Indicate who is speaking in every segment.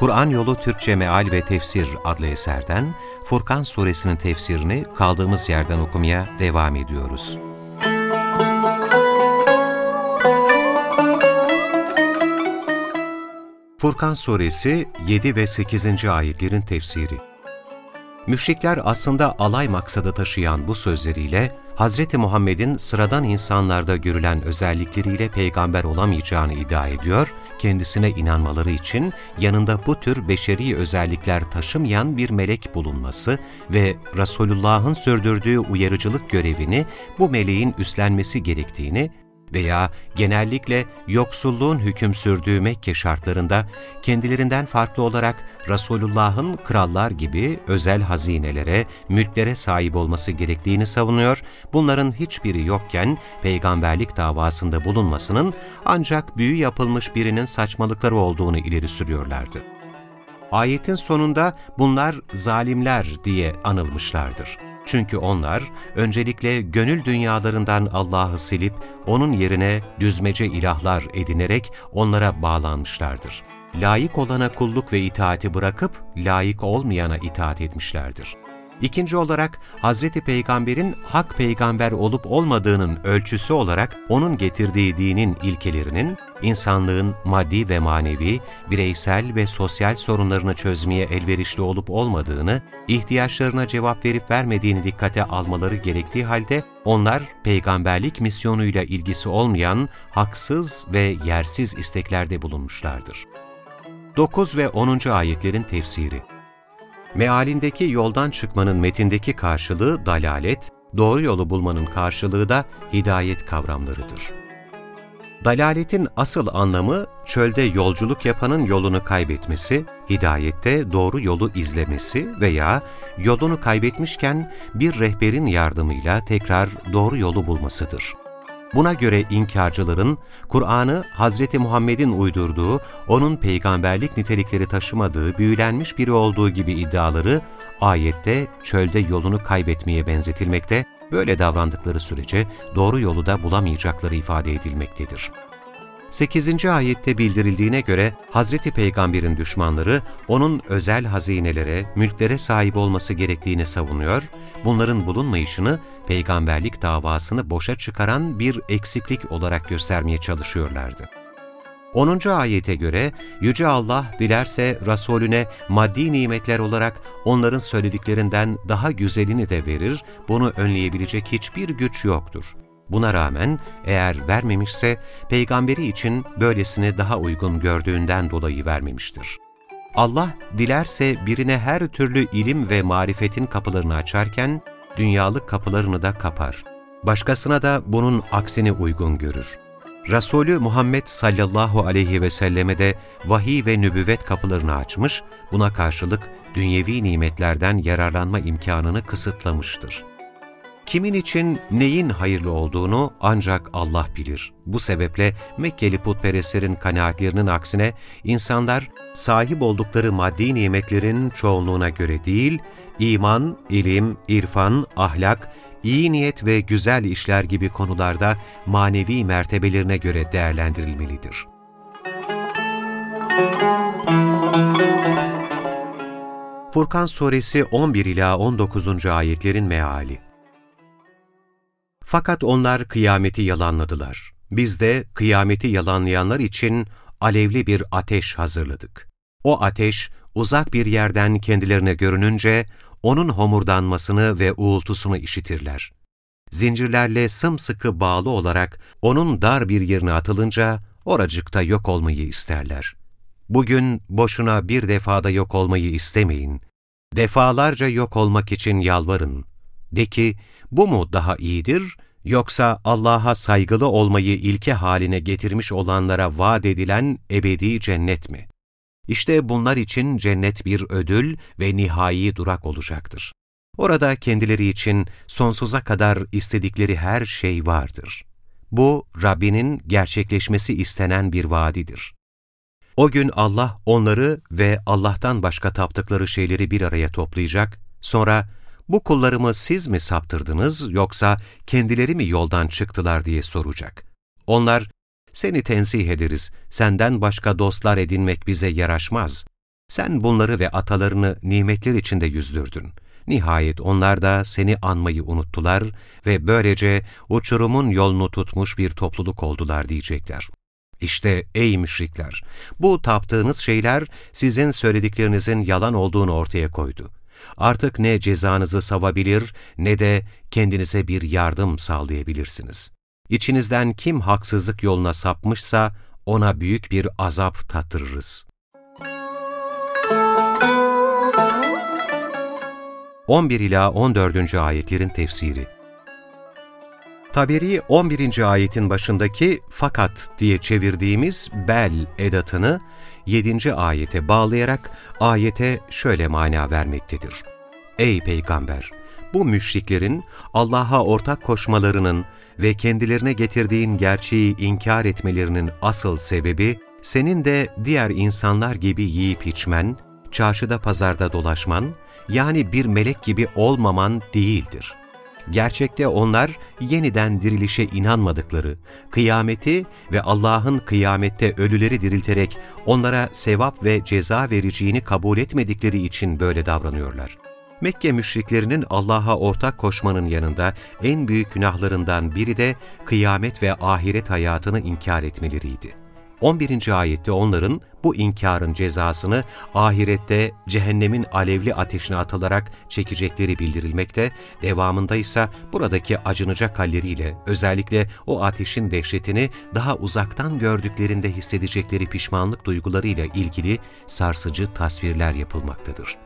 Speaker 1: Kur'an Yolu Türkçe Meal ve Tefsir adlı eserden Furkan suresinin tefsirini kaldığımız yerden okumaya devam ediyoruz. Furkan suresi 7 ve 8. ayetlerin tefsiri Müşrikler aslında alay maksadı taşıyan bu sözleriyle, Hz. Muhammed'in sıradan insanlarda görülen özellikleriyle peygamber olamayacağını iddia ediyor, kendisine inanmaları için yanında bu tür beşeri özellikler taşımayan bir melek bulunması ve Resulullah'ın sürdürdüğü uyarıcılık görevini bu meleğin üstlenmesi gerektiğini veya genellikle yoksulluğun hüküm sürdüğü Mekke şartlarında kendilerinden farklı olarak Resulullah'ın krallar gibi özel hazinelere, mülklere sahip olması gerektiğini savunuyor, bunların hiçbiri yokken peygamberlik davasında bulunmasının ancak büyü yapılmış birinin saçmalıkları olduğunu ileri sürüyorlardı. Ayetin sonunda bunlar zalimler diye anılmışlardır. Çünkü onlar öncelikle gönül dünyalarından Allah'ı silip onun yerine düzmece ilahlar edinerek onlara bağlanmışlardır. Layık olana kulluk ve itaati bırakıp layık olmayana itaat etmişlerdir. İkinci olarak Hz. Peygamber'in hak peygamber olup olmadığının ölçüsü olarak onun getirdiği dinin ilkelerinin insanlığın maddi ve manevi, bireysel ve sosyal sorunlarını çözmeye elverişli olup olmadığını, ihtiyaçlarına cevap verip vermediğini dikkate almaları gerektiği halde onlar peygamberlik misyonuyla ilgisi olmayan haksız ve yersiz isteklerde bulunmuşlardır. 9 ve 10. ayetlerin tefsiri Mealindeki yoldan çıkmanın metindeki karşılığı dalalet, doğru yolu bulmanın karşılığı da hidayet kavramlarıdır. Dalaletin asıl anlamı çölde yolculuk yapanın yolunu kaybetmesi, hidayette doğru yolu izlemesi veya yolunu kaybetmişken bir rehberin yardımıyla tekrar doğru yolu bulmasıdır. Buna göre inkarcıların Kur'an'ı Hz. Muhammed'in uydurduğu, onun peygamberlik nitelikleri taşımadığı, büyülenmiş biri olduğu gibi iddiaları ayette çölde yolunu kaybetmeye benzetilmekte, böyle davrandıkları sürece doğru yolu da bulamayacakları ifade edilmektedir. 8. ayette bildirildiğine göre Hz. Peygamber'in düşmanları onun özel hazinelere, mülklere sahip olması gerektiğini savunuyor, bunların bulunmayışını peygamberlik davasını boşa çıkaran bir eksiklik olarak göstermeye çalışıyorlardı. 10. ayete göre Yüce Allah dilerse Resulüne maddi nimetler olarak onların söylediklerinden daha güzelini de verir, bunu önleyebilecek hiçbir güç yoktur. Buna rağmen eğer vermemişse peygamberi için böylesini daha uygun gördüğünden dolayı vermemiştir. Allah dilerse birine her türlü ilim ve marifetin kapılarını açarken dünyalık kapılarını da kapar. Başkasına da bunun aksini uygun görür. Resulü Muhammed sallallahu aleyhi ve selleme de vahiy ve nübüvvet kapılarını açmış, buna karşılık dünyevi nimetlerden yararlanma imkanını kısıtlamıştır. Kimin için neyin hayırlı olduğunu ancak Allah bilir. Bu sebeple Mekkeli putperestlerin kanaatlerinin aksine insanlar sahip oldukları maddi nimetlerin çoğunluğuna göre değil, iman, ilim, irfan, ahlak, iyi niyet ve güzel işler gibi konularda manevi mertebelerine göre değerlendirilmelidir. Furkan Suresi 11 ila 19. ayetlerin meali fakat onlar kıyameti yalanladılar. Biz de kıyameti yalanlayanlar için alevli bir ateş hazırladık. O ateş uzak bir yerden kendilerine görününce onun homurdanmasını ve uğultusunu işitirler. Zincirlerle sımsıkı bağlı olarak onun dar bir yerine atılınca oracıkta yok olmayı isterler. Bugün boşuna bir defada yok olmayı istemeyin. Defalarca yok olmak için yalvarın. De ki, bu mu daha iyidir, yoksa Allah'a saygılı olmayı ilke haline getirmiş olanlara vaat edilen ebedi cennet mi? İşte bunlar için cennet bir ödül ve nihai durak olacaktır. Orada kendileri için sonsuza kadar istedikleri her şey vardır. Bu, Rabbinin gerçekleşmesi istenen bir vaadidir. O gün Allah onları ve Allah'tan başka taptıkları şeyleri bir araya toplayacak, sonra bu kullarımı siz mi saptırdınız yoksa kendileri mi yoldan çıktılar diye soracak. Onlar, seni tenzih ederiz, senden başka dostlar edinmek bize yaraşmaz. Sen bunları ve atalarını nimetler içinde yüzdürdün. Nihayet onlar da seni anmayı unuttular ve böylece uçurumun yolunu tutmuş bir topluluk oldular diyecekler. İşte ey müşrikler, bu taptığınız şeyler sizin söylediklerinizin yalan olduğunu ortaya koydu. Artık ne cezanızı savabilir ne de kendinize bir yardım sağlayabilirsiniz. İçinizden kim haksızlık yoluna sapmışsa ona büyük bir azap tattırırız. 11 ila 14. ayetlerin tefsiri Taberi 11. ayetin başındaki fakat diye çevirdiğimiz bel edatını 7. ayete bağlayarak ayete şöyle mana vermektedir. Ey Peygamber! Bu müşriklerin Allah'a ortak koşmalarının ve kendilerine getirdiğin gerçeği inkar etmelerinin asıl sebebi, senin de diğer insanlar gibi yiyip içmen, çarşıda pazarda dolaşman, yani bir melek gibi olmaman değildir. Gerçekte onlar yeniden dirilişe inanmadıkları, kıyameti ve Allah'ın kıyamette ölüleri dirilterek onlara sevap ve ceza vereceğini kabul etmedikleri için böyle davranıyorlar. Mekke müşriklerinin Allah'a ortak koşmanın yanında en büyük günahlarından biri de kıyamet ve ahiret hayatını inkar etmeleriydi. 11. ayette onların bu inkarın cezasını ahirette cehennemin alevli ateşine atılarak çekecekleri bildirilmekte, devamında ise buradaki acınacak halleriyle özellikle o ateşin dehşetini daha uzaktan gördüklerinde hissedecekleri pişmanlık duygularıyla ilgili sarsıcı tasvirler yapılmaktadır.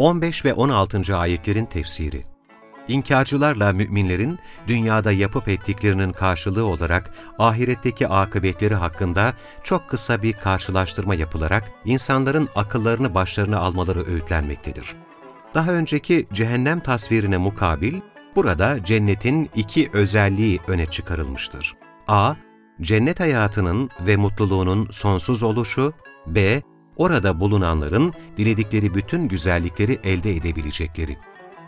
Speaker 1: 15 ve 16. ayetlerin tefsiri İnkarcılarla müminlerin dünyada yapıp ettiklerinin karşılığı olarak ahiretteki akıbetleri hakkında çok kısa bir karşılaştırma yapılarak insanların akıllarını başlarına almaları öğütlenmektedir. Daha önceki cehennem tasvirine mukabil, burada cennetin iki özelliği öne çıkarılmıştır. a. Cennet hayatının ve mutluluğunun sonsuz oluşu, b orada bulunanların diledikleri bütün güzellikleri elde edebilecekleri.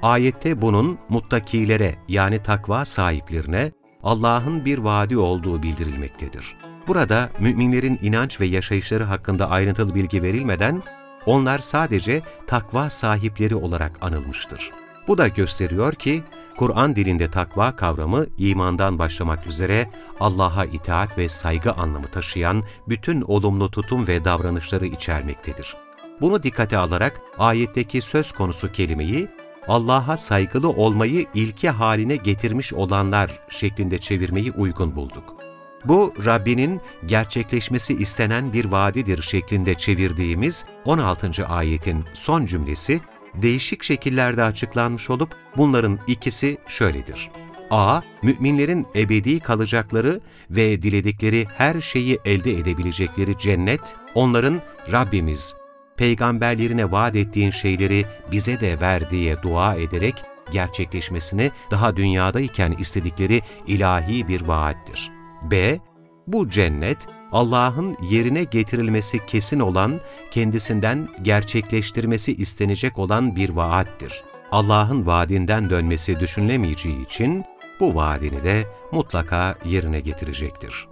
Speaker 1: Ayette bunun muttakilere yani takva sahiplerine Allah'ın bir vaadi olduğu bildirilmektedir. Burada müminlerin inanç ve yaşayışları hakkında ayrıntılı bilgi verilmeden onlar sadece takva sahipleri olarak anılmıştır. Bu da gösteriyor ki Kur'an dilinde takva kavramı imandan başlamak üzere Allah'a itaat ve saygı anlamı taşıyan bütün olumlu tutum ve davranışları içermektedir. Bunu dikkate alarak ayetteki söz konusu kelimeyi Allah'a saygılı olmayı ilke haline getirmiş olanlar şeklinde çevirmeyi uygun bulduk. Bu Rabbinin gerçekleşmesi istenen bir vaadidir şeklinde çevirdiğimiz 16. ayetin son cümlesi değişik şekillerde açıklanmış olup bunların ikisi şöyledir. A. Müminlerin ebedi kalacakları ve diledikleri her şeyi elde edebilecekleri cennet, onların Rabbimiz, peygamberlerine vaat ettiğin şeyleri bize de ver diye dua ederek gerçekleşmesini daha dünyadayken istedikleri ilahi bir vaattir. B. Bu cennet, Allah'ın yerine getirilmesi kesin olan, kendisinden gerçekleştirmesi istenecek olan bir vaattir. Allah'ın vaadinden dönmesi düşünülemeyeceği için bu vaadini de mutlaka yerine getirecektir.